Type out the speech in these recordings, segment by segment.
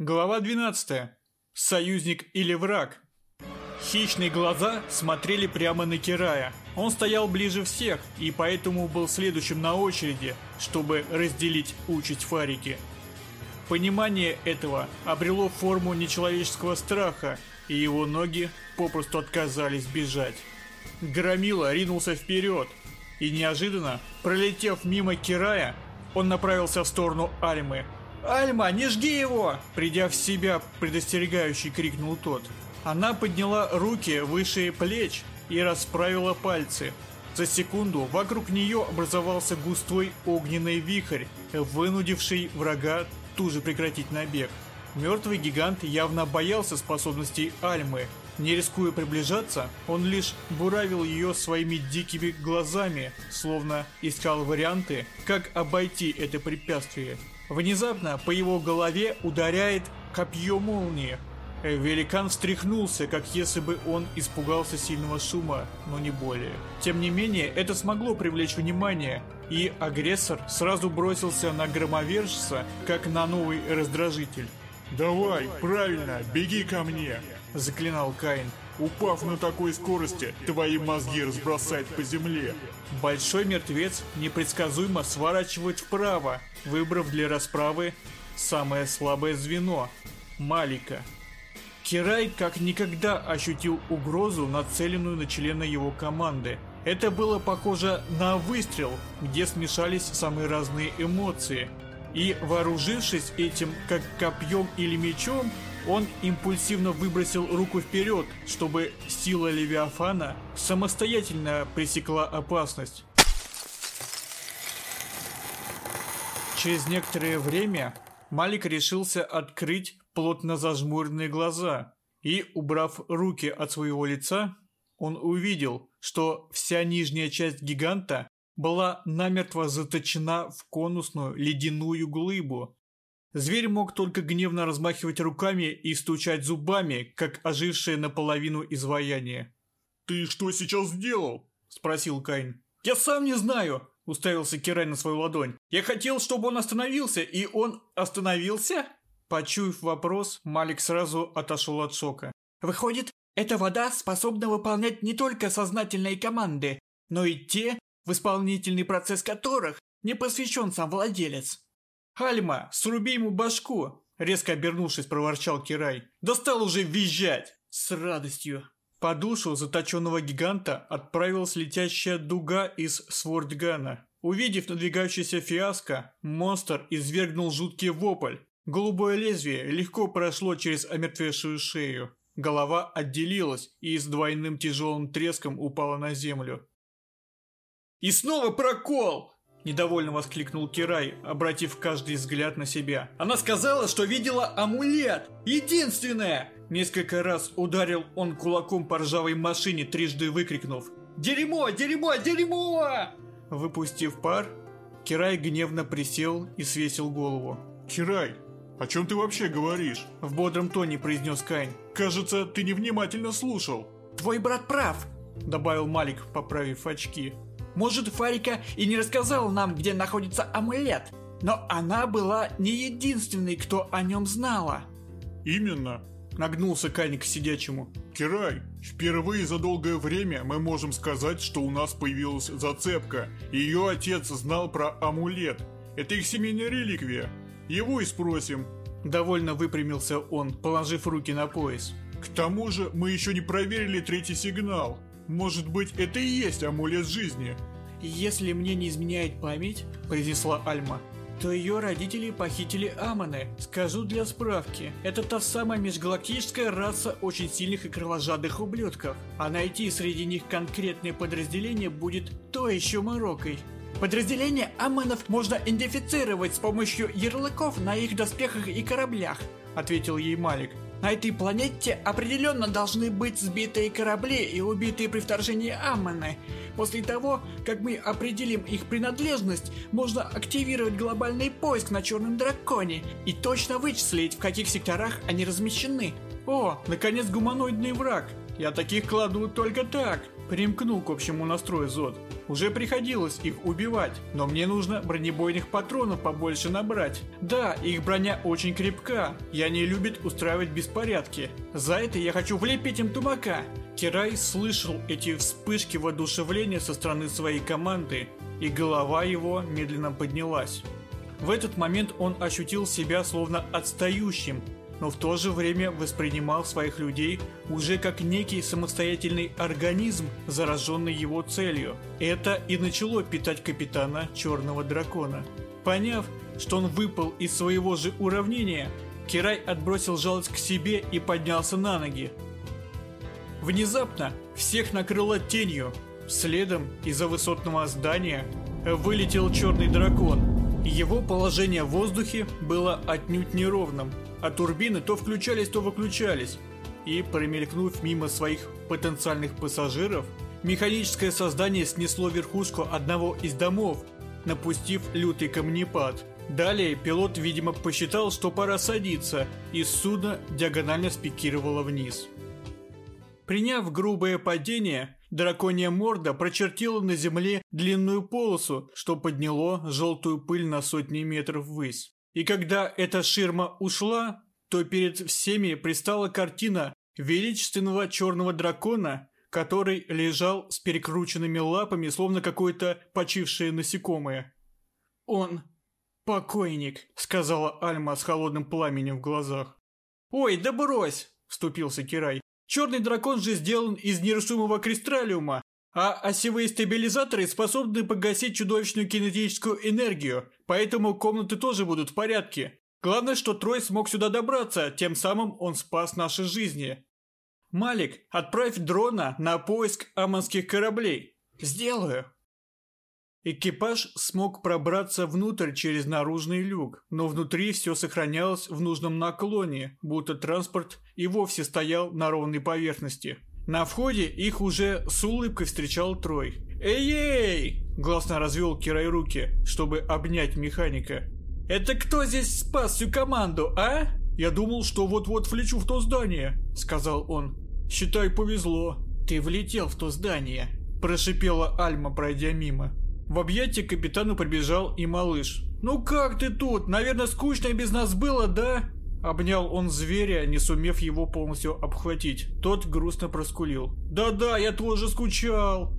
Глава 12. Союзник или враг? Хищные глаза смотрели прямо на Кирая. Он стоял ближе всех и поэтому был следующим на очереди, чтобы разделить участь Фарики. Понимание этого обрело форму нечеловеческого страха, и его ноги попросту отказались бежать. Громила ринулся вперед, и неожиданно, пролетев мимо Кирая, он направился в сторону Альмы, «Альма, не жги его!» Придя в себя, предостерегающий крикнул тот. Она подняла руки выше плеч и расправила пальцы. За секунду вокруг нее образовался густой огненный вихрь, вынудивший врага тут же прекратить набег. Мертвый гигант явно боялся способностей Альмы. Не рискуя приближаться, он лишь буравил ее своими дикими глазами, словно искал варианты, как обойти это препятствие. Внезапно по его голове ударяет копье молнии. Великан встряхнулся, как если бы он испугался сильного шума, но не более. Тем не менее, это смогло привлечь внимание, и агрессор сразу бросился на громовержца, как на новый раздражитель. «Давай, правильно, беги ко мне!» – заклинал Каин. Упав на такой скорости, твои мозги разбросает по земле. Большой мертвец непредсказуемо сворачивает вправо, выбрав для расправы самое слабое звено – Малика. Кирай как никогда ощутил угрозу, нацеленную на члена его команды. Это было похоже на выстрел, где смешались самые разные эмоции. И вооружившись этим как копьем или мечом, он импульсивно выбросил руку вперед, чтобы сила Левиафана самостоятельно пресекла опасность. Через некоторое время Малик решился открыть плотно зажмуренные глаза и, убрав руки от своего лица, он увидел, что вся нижняя часть гиганта была намертво заточена в конусную ледяную глыбу, Зверь мог только гневно размахивать руками и стучать зубами, как ожившее наполовину изваяние. «Ты что сейчас сделал?» – спросил Кайн. «Я сам не знаю!» – уставился Кирай на свою ладонь. «Я хотел, чтобы он остановился, и он остановился?» Почуяв вопрос, Малик сразу отошел от шока. «Выходит, эта вода способна выполнять не только сознательные команды, но и те, в исполнительный процесс которых не посвящен сам владелец». «Альма, сруби ему башку!» Резко обернувшись, проворчал Кирай. «Достал уже визжать!» «С радостью!» По душу заточенного гиганта отправилась летящая дуга из Свордгана. Увидев надвигающийся фиаско, монстр извергнул жуткий вопль. Голубое лезвие легко прошло через омертвевшую шею. Голова отделилась и с двойным тяжелым треском упала на землю. «И снова прокол!» Недовольно воскликнул Кирай, обратив каждый взгляд на себя. Она сказала, что видела амулет! Единственное! Несколько раз ударил он кулаком по ржавой машине, трижды выкрикнув «Дерьмо! Дерьмо! Дерьмо!» Выпустив пар, Кирай гневно присел и свесил голову. «Кирай, о чем ты вообще говоришь?» В бодром тоне произнес Кайн. «Кажется, ты невнимательно слушал». «Твой брат прав», добавил Малик, поправив очки. Может, Фарика и не рассказала нам, где находится амулет, но она была не единственной, кто о нем знала. Именно. Нагнулся Каник к сидячему. Кирай, впервые за долгое время мы можем сказать, что у нас появилась зацепка. Ее отец знал про амулет. Это их семейная реликвия. Его и спросим. Довольно выпрямился он, положив руки на пояс. К тому же мы еще не проверили третий сигнал. Может быть, это и есть амулет жизни? Если мне не изменяет память, произнесла Альма, то ее родители похитили Аманы. Скажу для справки, это та самая межгалактическая раса очень сильных и кровожадных ублюдков. А найти среди них конкретное подразделение будет то еще морокой. Подразделение Аманов можно идентифицировать с помощью ярлыков на их доспехах и кораблях, ответил ей Малик. На этой планете определенно должны быть сбитые корабли и убитые при вторжении Аммоны. После того, как мы определим их принадлежность, можно активировать глобальный поиск на Черном Драконе и точно вычислить, в каких секторах они размещены. О, наконец гуманоидный враг. Я таких кладу только так. Примкнул к общему настрою Зод. Уже приходилось их убивать, но мне нужно бронебойных патронов побольше набрать. Да, их броня очень крепка, и они любят устраивать беспорядки. За это я хочу влепить им тумака. Кирай слышал эти вспышки воодушевления со стороны своей команды, и голова его медленно поднялась. В этот момент он ощутил себя словно отстающим, но в то же время воспринимал своих людей уже как некий самостоятельный организм, зараженный его целью. Это и начало питать капитана Черного Дракона. Поняв, что он выпал из своего же уравнения, Кирай отбросил жалость к себе и поднялся на ноги. Внезапно всех накрыло тенью. Следом из-за высотного здания вылетел черный дракон. Его положение в воздухе было отнюдь неровным – а турбины то включались, то выключались. И, промелькнув мимо своих потенциальных пассажиров, механическое создание снесло верхушку одного из домов, напустив лютый камнепад. Далее пилот, видимо, посчитал, что пора садиться, и судно диагонально спикировало вниз. Приняв грубое падение, драконья морда прочертила на земле длинную полосу, что подняло желтую пыль на сотни метров ввысь. И когда эта ширма ушла, то перед всеми пристала картина величественного черного дракона, который лежал с перекрученными лапами, словно какое-то почившее насекомое. «Он покойник», — сказала Альма с холодным пламенем в глазах. «Ой, да брось!» — вступился Кирай. «Черный дракон же сделан из нерушимого кристаллиума, а осевые стабилизаторы способны погасить чудовищную кинетическую энергию, поэтому комнаты тоже будут в порядке. Главное, что Трой смог сюда добраться, тем самым он спас наши жизни. Малик, отправь дрона на поиск аманских кораблей. Сделаю. Экипаж смог пробраться внутрь через наружный люк, но внутри все сохранялось в нужном наклоне, будто транспорт и вовсе стоял на ровной поверхности. На входе их уже с улыбкой встречал Трой. «Эй-ей!» – гласно развел Кирай руки, чтобы обнять механика. «Это кто здесь спас всю команду, а?» «Я думал, что вот-вот влечу в то здание», – сказал он. «Считай, повезло». «Ты влетел в то здание», – прошипела Альма, пройдя мимо. В объятия капитану прибежал и малыш. «Ну как ты тут? Наверное, скучно без нас было, да?» Обнял он зверя, не сумев его полностью обхватить. Тот грустно проскулил. «Да-да, я тоже скучал!»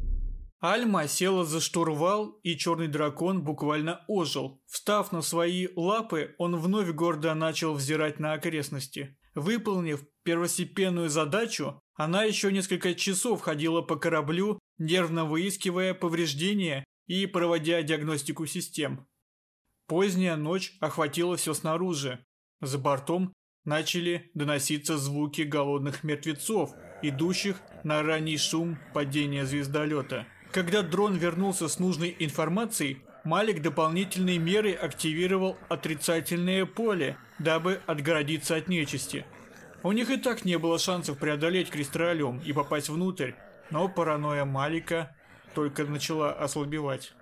Альма села за штурвал, и черный дракон буквально ожил. Встав на свои лапы, он вновь гордо начал взирать на окрестности. Выполнив первостепенную задачу, она еще несколько часов ходила по кораблю, нервно выискивая повреждения и проводя диагностику систем. Поздняя ночь охватила все снаружи. За бортом начали доноситься звуки голодных мертвецов, идущих на ранний шум падения звездолета. Когда дрон вернулся с нужной информацией, Малик дополнительные меры активировал отрицательное поле, дабы отгородиться от нечисти. У них и так не было шансов преодолеть кристаллиум и попасть внутрь, но паранойя Малика только начала ослабевать.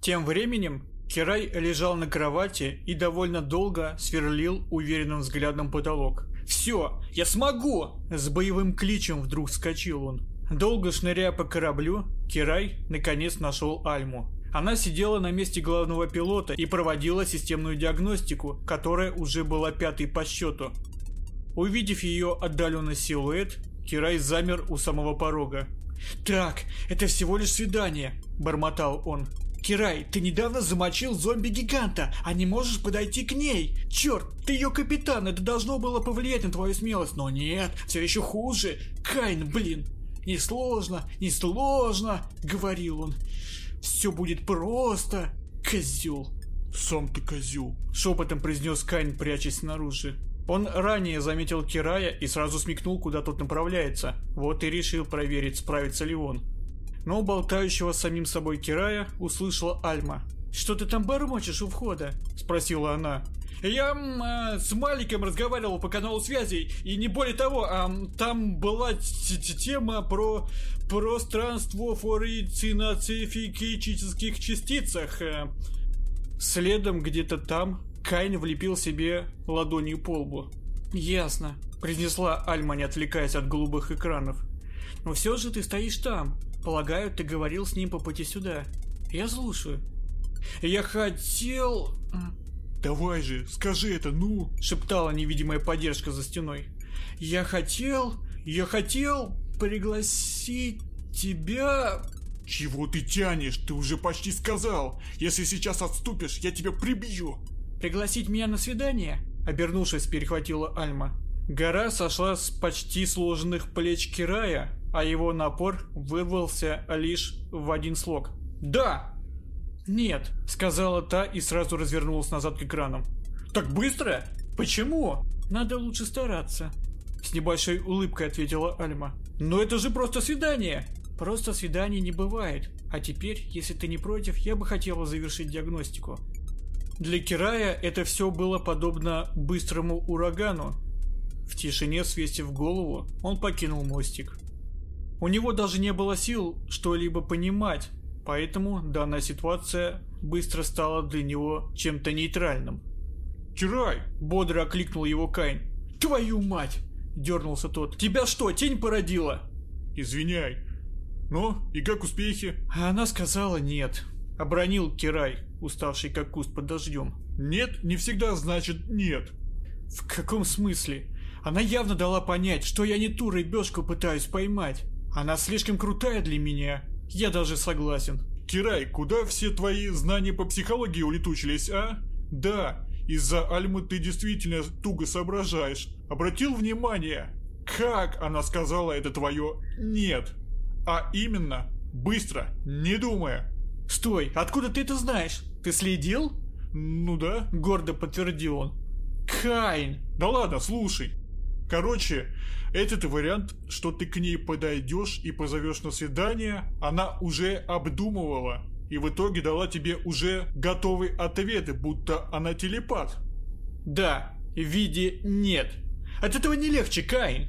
Тем временем Кирай лежал на кровати и довольно долго сверлил уверенным взглядом потолок. «Все, я смогу!» С боевым кличем вдруг вскочил он. Долго шныряя по кораблю, Кирай наконец нашел Альму. Она сидела на месте главного пилота и проводила системную диагностику, которая уже была пятой по счету. Увидев ее отдаленный силуэт, Кирай замер у самого порога. «Так, это всего лишь свидание», – бормотал он. Кирай, ты недавно замочил зомби-гиганта, а не можешь подойти к ней. Черт, ты ее капитан, это должно было повлиять на твою смелость, но нет, все еще хуже. Кайн, блин, несложно, несложно, говорил он. Все будет просто, козел. Сам ты козел, шепотом произнес Кайн, прячась снаружи. Он ранее заметил Кирая и сразу смекнул, куда тот направляется. Вот и решил проверить, справится ли он но болтающего самим собой Кирая услышала Альма. «Что ты там бормочешь у входа?» – спросила она. «Я э, с Маликом разговаривал по каналу связи, и не более того, э, там была тема про пространство форицинацификических частицах». Э. Следом где-то там Кайн влепил себе ладонью по лбу. «Ясно», – произнесла Альма, не отвлекаясь от голубых экранов. Но все же ты стоишь там. Полагаю, ты говорил с ним по пути сюда. Я слушаю. Я хотел... «Давай же, скажи это, ну!» — шептала невидимая поддержка за стеной. «Я хотел... Я хотел пригласить тебя...» «Чего ты тянешь? Ты уже почти сказал! Если сейчас отступишь, я тебя прибью!» «Пригласить меня на свидание?» Обернувшись, перехватила Альма. Гора сошла с почти сложенных плеч Кирая, а его напор вырвался лишь в один слог. «Да!» «Нет», — сказала та и сразу развернулась назад к экранам. «Так быстро? Почему?» «Надо лучше стараться», — с небольшой улыбкой ответила Альма. «Но это же просто свидание!» «Просто свиданий не бывает. А теперь, если ты не против, я бы хотела завершить диагностику». Для Кирая это все было подобно быстрому урагану. В тишине, свесив голову, он покинул мостик. У него даже не было сил что-либо понимать, поэтому данная ситуация быстро стала для него чем-то нейтральным. «Кирай!» – бодро окликнул его Кайн. «Твою мать!» – дернулся тот. «Тебя что, тень породила?» «Извиняй. Ну, и как успехи?» А она сказала нет. Обронил Кирай, уставший как куст под дождем. «Нет не всегда значит нет». «В каком смысле? Она явно дала понять, что я не ту рыбешку пытаюсь поймать. Она слишком крутая для меня. Я даже согласен. Кирай, куда все твои знания по психологии улетучились, а? Да, из-за Альмы ты действительно туго соображаешь. Обратил внимание? Как она сказала это твое «нет»? А именно, быстро, не думая. Стой, откуда ты это знаешь? Ты следил? Ну да. Гордо подтвердил он. Кайн! Да ладно, слушай. Короче, этот вариант, что ты к ней подойдешь и позовешь на свидание, она уже обдумывала. И в итоге дала тебе уже готовый ответ, будто она телепат. Да, в виде «нет». От этого не легче, Каин.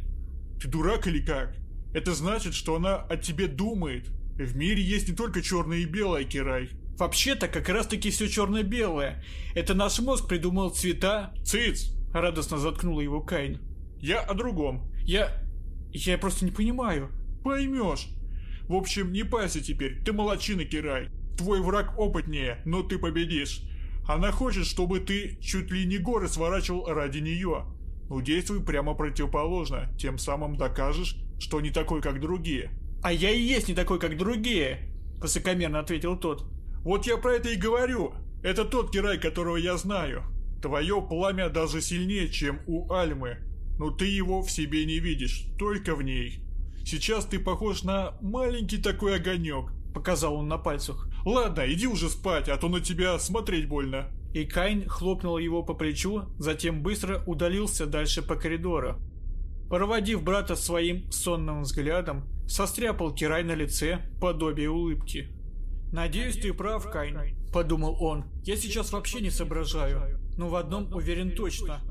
Ты дурак или как? Это значит, что она о тебе думает. В мире есть не только черное и белое, Кирай. Вообще-то как раз-таки все черно-белое. Это наш мозг придумал цвета. Циц! Радостно заткнула его Каин. Я о другом. Я... я просто не понимаю. Поймешь. В общем, не пайся теперь, ты молочина, Кирай. Твой враг опытнее, но ты победишь. Она хочет, чтобы ты чуть ли не горы сворачивал ради нее. Ну действуй прямо противоположно, тем самым докажешь, что не такой, как другие. А я и есть не такой, как другие, высокомерно ответил тот. Вот я про это и говорю. Это тот Кирай, которого я знаю. Твое пламя даже сильнее, чем у Альмы но ты его в себе не видишь, только в ней. Сейчас ты похож на маленький такой огонек», — показал он на пальцах. «Ладно, иди уже спать, а то на тебя смотреть больно». И Кайн хлопнул его по плечу, затем быстро удалился дальше по коридору. Проводив брата своим сонным взглядом, состряпал Кирай на лице подобие улыбки. «Надеюсь, ты прав, Кайн», — подумал он. «Я сейчас вообще не соображаю, но в одном уверен точно.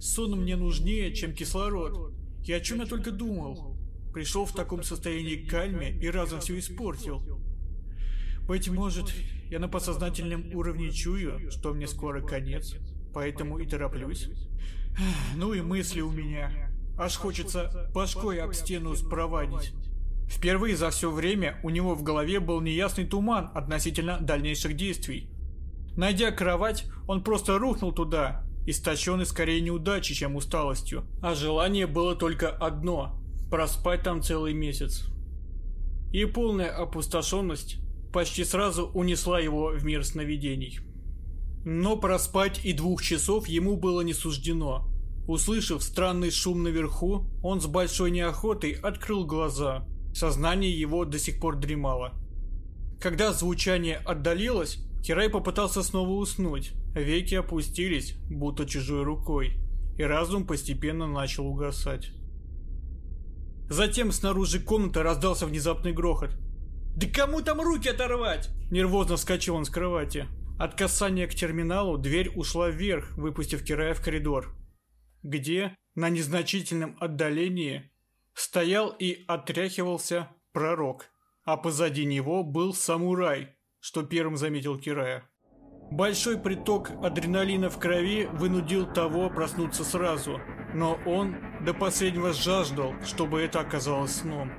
Сон мне нужнее, чем кислород. И о чем я только думал. Пришел в таком состоянии к кальме и разом все испортил. Быть может, я на подсознательном уровне чую, что мне скоро конец, поэтому и тороплюсь. Ну и мысли у меня. Аж хочется башкой об стену спровадить. Впервые за все время у него в голове был неясный туман относительно дальнейших действий. Найдя кровать, он просто рухнул туда истощенный скорее неудачей, чем усталостью. А желание было только одно – проспать там целый месяц. И полная опустошенность почти сразу унесла его в мир сновидений. Но проспать и двух часов ему было не суждено. Услышав странный шум наверху, он с большой неохотой открыл глаза. Сознание его до сих пор дремало. Когда звучание отдалилось, Кирай попытался снова уснуть. Веки опустились, будто чужой рукой, и разум постепенно начал угасать. Затем снаружи комнаты раздался внезапный грохот. «Да кому там руки оторвать?» Нервозно вскочил он с кровати. От касания к терминалу дверь ушла вверх, выпустив Кирая в коридор. Где, на незначительном отдалении, стоял и отряхивался пророк, а позади него был самурай, что первым заметил Кирая. Большой приток адреналина в крови вынудил того проснуться сразу, но он до последнего жаждал, чтобы это оказалось сном.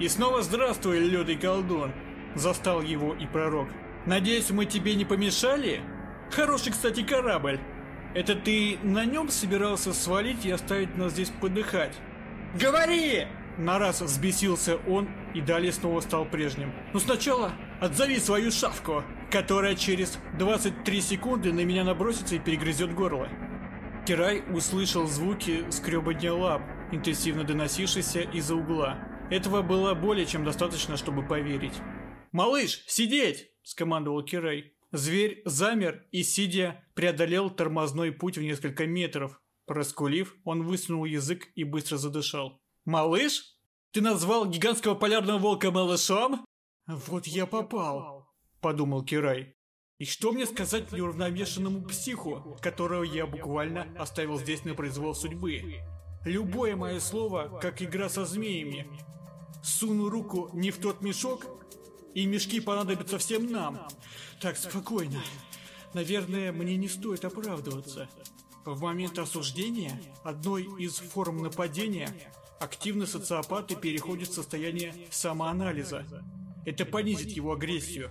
И снова здравствуй, лютый колдун. Застал его и пророк. Надеюсь, мы тебе не помешали? Хороший, кстати, корабль. Это ты на нем собирался свалить и оставить нас здесь подыхать? Говори! На раз взбесился он и далее снова стал прежним. Но сначала отзови свою шавку, которая через 23 секунды на меня набросится и перегрызет горло. Кирай услышал звуки скребания лап, интенсивно доносившиеся из-за угла. Этого было более чем достаточно, чтобы поверить. «Малыш, сидеть!» – скомандовал Кирай. Зверь замер и, сидя, преодолел тормозной путь в несколько метров. Проскулив, он высунул язык и быстро задышал. «Малыш? Ты назвал гигантского полярного волка малышом?» «Вот я попал», – подумал Кирай. «И что мне сказать неуравновешенному психу, которого я буквально оставил здесь на произвол судьбы? Любое мое слово, как игра со змеями. Суну руку не в тот мешок, и мешки понадобятся всем нам. Так, спокойно. Наверное, мне не стоит оправдываться. В момент осуждения, одной из форм нападения, активно социопаты переходят в состояние самоанализа. Это понизит его агрессию.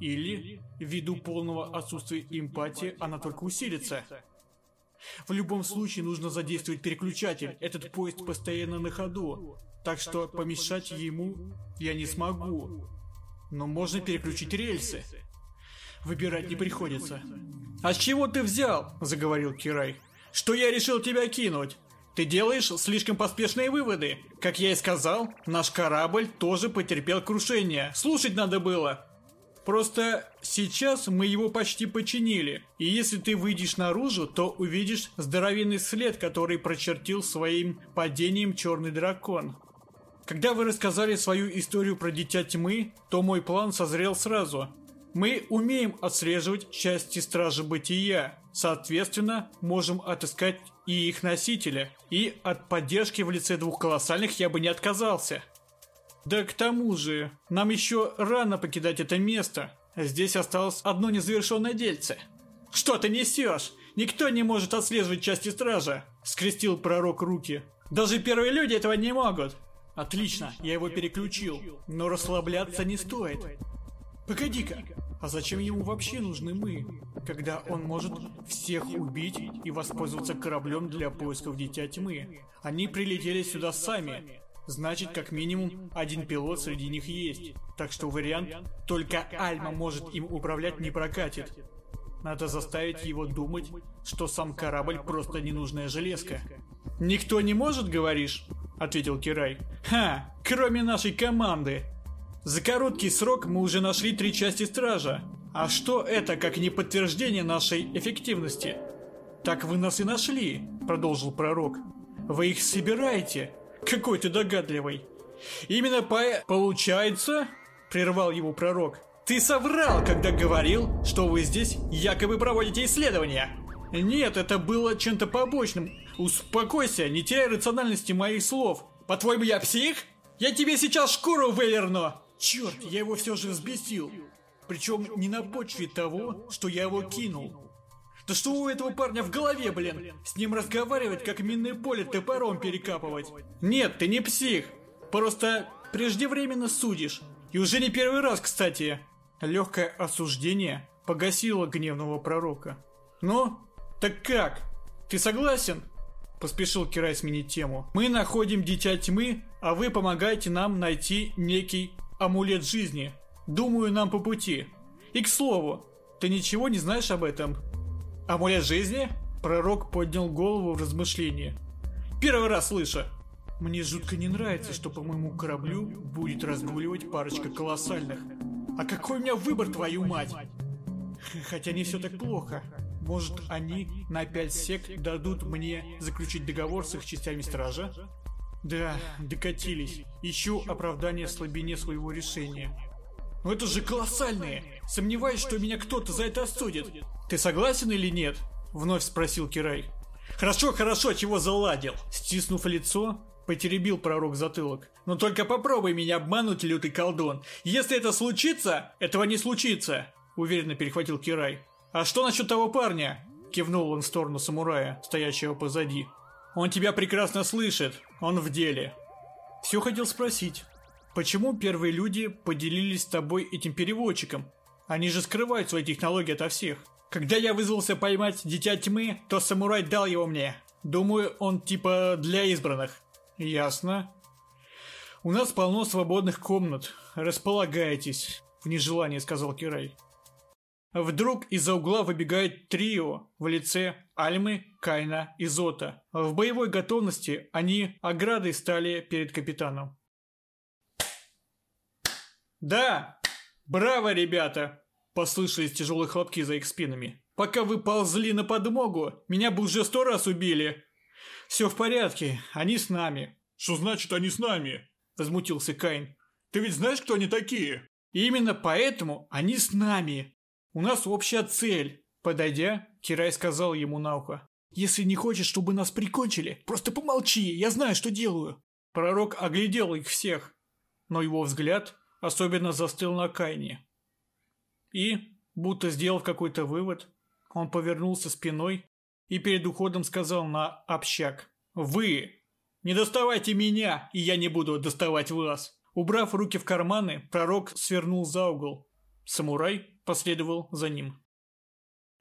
Или, ввиду полного отсутствия эмпатии, она только усилится. В любом случае нужно задействовать переключатель. Этот поезд постоянно на ходу. Так что помешать ему я не смогу. Но можно переключить рельсы. Выбирать не приходится. «А с чего ты взял?» – заговорил Кирай. «Что я решил тебя кинуть? Ты делаешь слишком поспешные выводы. Как я и сказал, наш корабль тоже потерпел крушение. Слушать надо было. Просто сейчас мы его почти починили. И если ты выйдешь наружу, то увидишь здоровенный след, который прочертил своим падением черный дракон. Когда вы рассказали свою историю про Дитя Тьмы, то мой план созрел сразу. Мы умеем отслеживать части Стражи Бытия, соответственно, можем отыскать и их носителя, и от поддержки в лице двух колоссальных я бы не отказался. Да к тому же, нам еще рано покидать это место. Здесь осталось одно незавершенное дельце. Что ты несешь? Никто не может отслеживать части стража, скрестил пророк руки. Даже первые люди этого не могут. Отлично, я его переключил, но расслабляться не стоит. Погоди-ка, а зачем ему вообще нужны мы, когда он может всех убить и воспользоваться кораблем для поисков Дитя Тьмы? Они прилетели сюда сами, значит, как минимум, один пилот среди них есть. Так что вариант «только Альма может им управлять» не прокатит. Надо заставить его думать, что сам корабль просто ненужная железка. «Никто не может, говоришь?» — ответил Кирай. «Ха! Кроме нашей команды! За короткий срок мы уже нашли три части Стража. А что это, как не подтверждение нашей эффективности?» «Так вы нас и нашли», — продолжил пророк. «Вы их собираете? Какой ты догадливый!» «Именно по... получается?» — прервал его пророк. «Ты соврал, когда говорил, что вы здесь якобы проводите исследования!» «Нет, это было чем-то побочным. Успокойся, не теряй рациональности моих слов. По-твоему, я псих? Я тебе сейчас шкуру выверну!» Черт, я его все же взбесил. Причем не на почве того, что я его кинул. Да что у этого парня в голове, блин? С ним разговаривать, как минное поле топором перекапывать. Нет, ты не псих. Просто преждевременно судишь. И уже не первый раз, кстати. Легкое осуждение погасило гневного пророка. Ну, так как? Ты согласен? Поспешил Кирай сменить тему. Мы находим Дитя Тьмы, а вы помогаете нам найти некий амулет жизни. Думаю, нам по пути. И к слову, ты ничего не знаешь об этом? Амулет жизни? Пророк поднял голову в размышлении. Первый раз слышу. Мне жутко не нравится, что по моему кораблю будет разгуливать парочка колоссальных. А какой у меня выбор, твою мать? Хотя не все так плохо. Может, они на 5 сек дадут мне заключить договор с их частями стража? Да, докатились. Ищу оправдание слабине своего решения. Но это же колоссальные! Сомневаюсь, что меня кто-то за это осудит. Ты согласен или нет? Вновь спросил Кирай. Хорошо, хорошо, чего заладил? Стиснув лицо, потеребил пророк затылок. Но только попробуй меня обмануть, лютый колдун. Если это случится, этого не случится. Уверенно перехватил Кирай. «А что насчет того парня?» Кивнул он в сторону самурая, стоящего позади. «Он тебя прекрасно слышит. Он в деле». Все хотел спросить. Почему первые люди поделились с тобой этим переводчиком? Они же скрывают свои технологии ото всех. Когда я вызвался поймать Дитя Тьмы, то самурай дал его мне. Думаю, он типа для избранных. Ясно. У нас полно свободных комнат. Располагайтесь. В нежелании сказал Кирай. Вдруг из-за угла выбегает трио в лице Альмы, Кайна и Зота. В боевой готовности они оградой стали перед капитаном. «Да! Браво, ребята!» Послышались тяжелые хлопки за их спинами. «Пока вы ползли на подмогу, меня бы уже сто раз убили!» «Все в порядке, они с нами». «Что значит они с нами?» Возмутился Кайн. «Ты ведь знаешь, кто они такие?» «Именно поэтому они с нами. У нас общая цель». Подойдя, Кирай сказал ему на ухо. «Если не хочешь, чтобы нас прикончили, просто помолчи, я знаю, что делаю». Пророк оглядел их всех, но его взгляд особенно застыл на Кайне. И, будто сделав какой-то вывод, он повернулся спиной и перед уходом сказал на общак. «Вы! Не доставайте меня, и я не буду доставать вас!» Убрав руки в карманы, пророк свернул за угол. Самурай последовал за ним.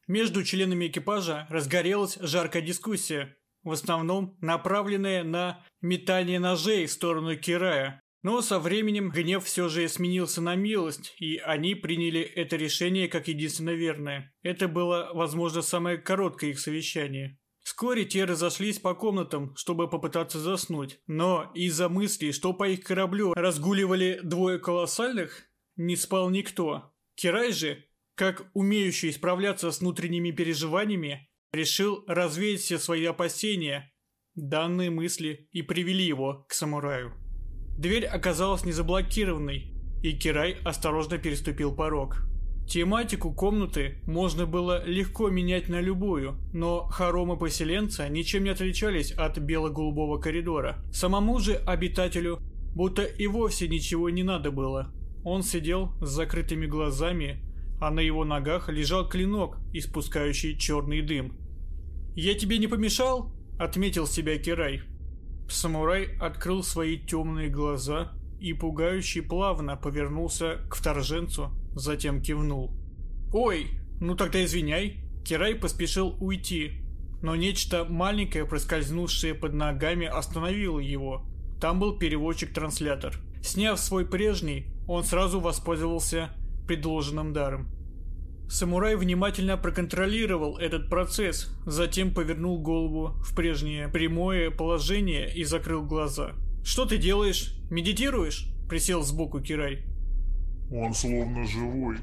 Между членами экипажа разгорелась жаркая дискуссия, в основном направленная на метание ножей в сторону Кирая, но со временем гнев все же сменился на милость, и они приняли это решение как единственно верное. Это было, возможно, самое короткое их совещание. Вскоре те разошлись по комнатам, чтобы попытаться заснуть, но из-за мысли, что по их кораблю разгуливали двое колоссальных, не спал никто. Кирай же, как умеющий справляться с внутренними переживаниями, решил развеять все свои опасения. Данные мысли и привели его к самураю. Дверь оказалась не заблокированной, и Кирай осторожно переступил порог. Тематику комнаты можно было легко менять на любую, но хоромы поселенца ничем не отличались от бело-голубого коридора. Самому же обитателю будто и вовсе ничего не надо было. Он сидел с закрытыми глазами, а на его ногах лежал клинок, испускающий черный дым. «Я тебе не помешал?» – отметил себя Кирай. Самурай открыл свои темные глаза и пугающе плавно повернулся к вторженцу, затем кивнул. «Ой, ну тогда извиняй». Кирай поспешил уйти, но нечто маленькое, проскользнувшее под ногами, остановило его. Там был переводчик-транслятор. Сняв свой прежний, он сразу воспользовался предложенным даром. Самурай внимательно проконтролировал этот процесс, затем повернул голову в прежнее прямое положение и закрыл глаза. «Что ты делаешь? Медитируешь?» – присел сбоку Кирай. «Он словно живой,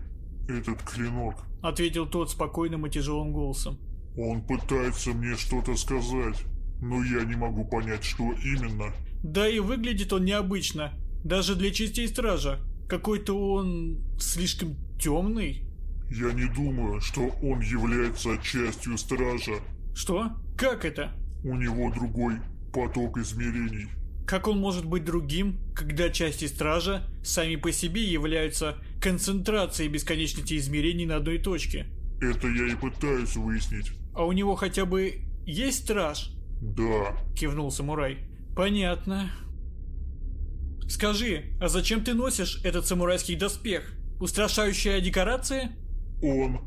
этот клинок», – ответил тот спокойным и тяжелым голосом. «Он пытается мне что-то сказать, но я не могу понять, что именно». «Да и выглядит он необычно, даже для частей стража. Какой-то он слишком темный». Я не думаю, что он является частью стража. Что? Как это? У него другой поток измерений. Как он может быть другим, когда части стража сами по себе являются концентрацией бесконечности измерений на одной точке? Это я и пытаюсь выяснить. А у него хотя бы есть страж? Да. Кивнул самурай. Понятно. Скажи, а зачем ты носишь этот самурайский доспех? Устрашающая декорация? Он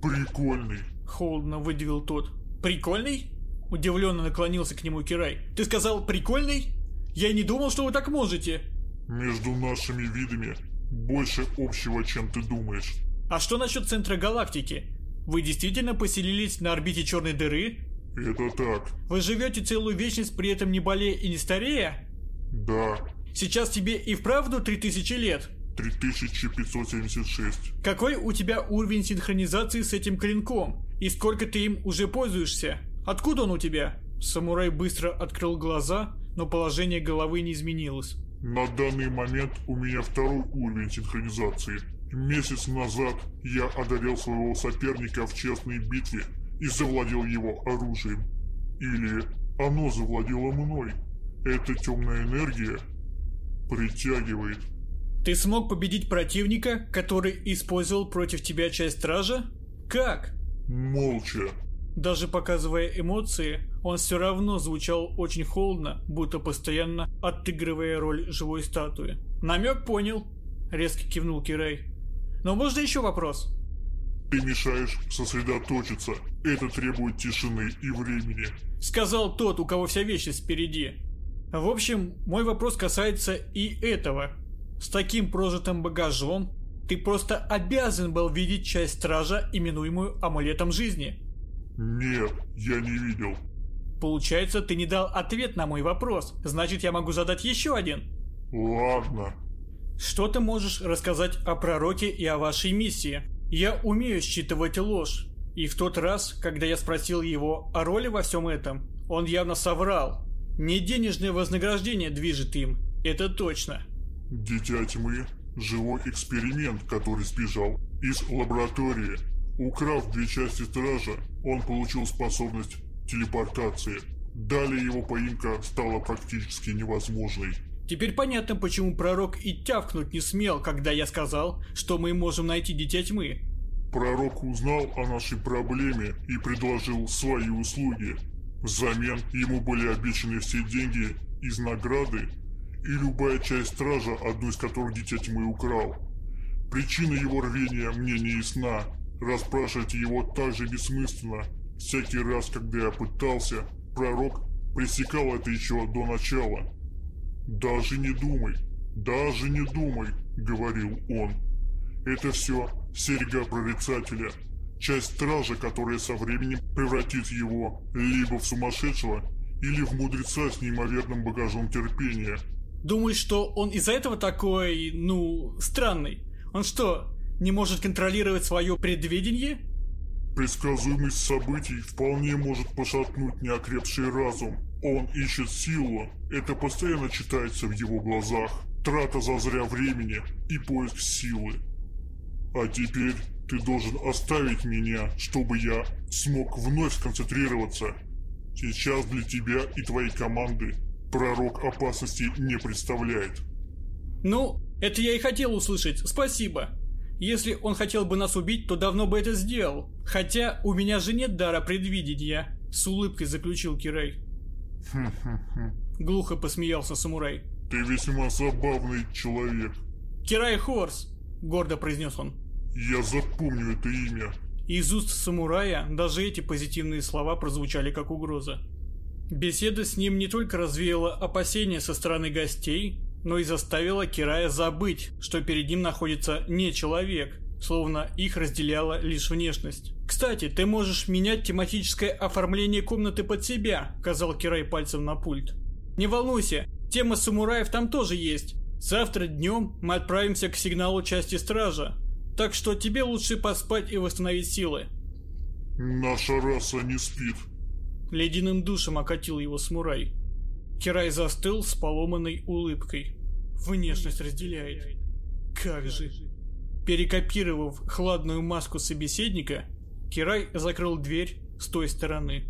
прикольный. Холодно выдавил тот. Прикольный? Удивленно наклонился к нему Кирай. Ты сказал прикольный? Я и не думал, что вы так можете. Между нашими видами больше общего, чем ты думаешь. А что насчет центра галактики? Вы действительно поселились на орбите черной дыры? Это так. Вы живете целую вечность, при этом не болея и не старея? Да. Сейчас тебе и вправду 3000 лет? 3576. Какой у тебя уровень синхронизации с этим клинком? И сколько ты им уже пользуешься? Откуда он у тебя? Самурай быстро открыл глаза, но положение головы не изменилось. На данный момент у меня второй уровень синхронизации. Месяц назад я одолел своего соперника в честной битве и завладел его оружием. Или оно завладело мной. Эта темная энергия притягивает ты смог победить противника, который использовал против тебя часть стража? Как? Молча. Даже показывая эмоции, он все равно звучал очень холодно, будто постоянно отыгрывая роль живой статуи. «Намек понял», — резко кивнул Кирей. «Но можно еще вопрос?» «Ты мешаешь сосредоточиться. Это требует тишины и времени», — сказал тот, у кого вся вечность впереди. В общем, мой вопрос касается и этого. С таким прожитым багажом ты просто обязан был видеть часть стража, именуемую амулетом жизни. Нет, я не видел. Получается, ты не дал ответ на мой вопрос. Значит, я могу задать еще один. Ладно. Что ты можешь рассказать о пророке и о вашей миссии? Я умею считывать ложь. И в тот раз, когда я спросил его о роли во всем этом, он явно соврал. Не денежное вознаграждение движет им, это точно. Дитя тьмы – живой эксперимент, который сбежал из лаборатории. Украв две части стража, он получил способность телепортации. Далее его поимка стала практически невозможной. Теперь понятно, почему пророк и тявкнуть не смел, когда я сказал, что мы можем найти Дитя Тьмы. Пророк узнал о нашей проблеме и предложил свои услуги. Взамен ему были обещаны все деньги из награды и любая часть стража, одну из которых Дитя Тьмы украл. Причина его рвения мне не ясна. Расспрашивать его также бессмысленно. Всякий раз, когда я пытался, пророк пресекал это еще до начала. «Даже не думай, даже не думай», — говорил он. «Это все серьга прорицателя, часть стража, которая со временем превратит его либо в сумасшедшего, или в мудреца с неимоверным багажом терпения». Думаешь, что он из-за этого такой, ну, странный? Он что, не может контролировать свое предвидение? Предсказуемость событий вполне может пошатнуть неокрепший разум. Он ищет силу, это постоянно читается в его глазах. Трата зазря времени и поиск силы. А теперь ты должен оставить меня, чтобы я смог вновь сконцентрироваться. Сейчас для тебя и твоей команды пророк опасности не представляет. Ну, это я и хотел услышать, спасибо. Если он хотел бы нас убить, то давно бы это сделал. Хотя у меня же нет дара предвидения, с улыбкой заключил Кирей. Глухо посмеялся самурай. Ты весьма забавный человек. Кирай Хорс, гордо произнес он. Я запомню это имя. Из уст самурая даже эти позитивные слова прозвучали как угроза. Беседа с ним не только развеяла опасения со стороны гостей, но и заставила Кирая забыть, что перед ним находится не человек, словно их разделяла лишь внешность. «Кстати, ты можешь менять тематическое оформление комнаты под себя», — сказал Кирай пальцем на пульт. «Не волнуйся, тема самураев там тоже есть. Завтра днем мы отправимся к сигналу части стража, так что тебе лучше поспать и восстановить силы». «Наша раса не спит», Ледяным душем окатил его самурай. Кирай застыл с поломанной улыбкой. Внешность разделяет. Как же. Перекопировав хладную маску собеседника, Кирай закрыл дверь с той стороны.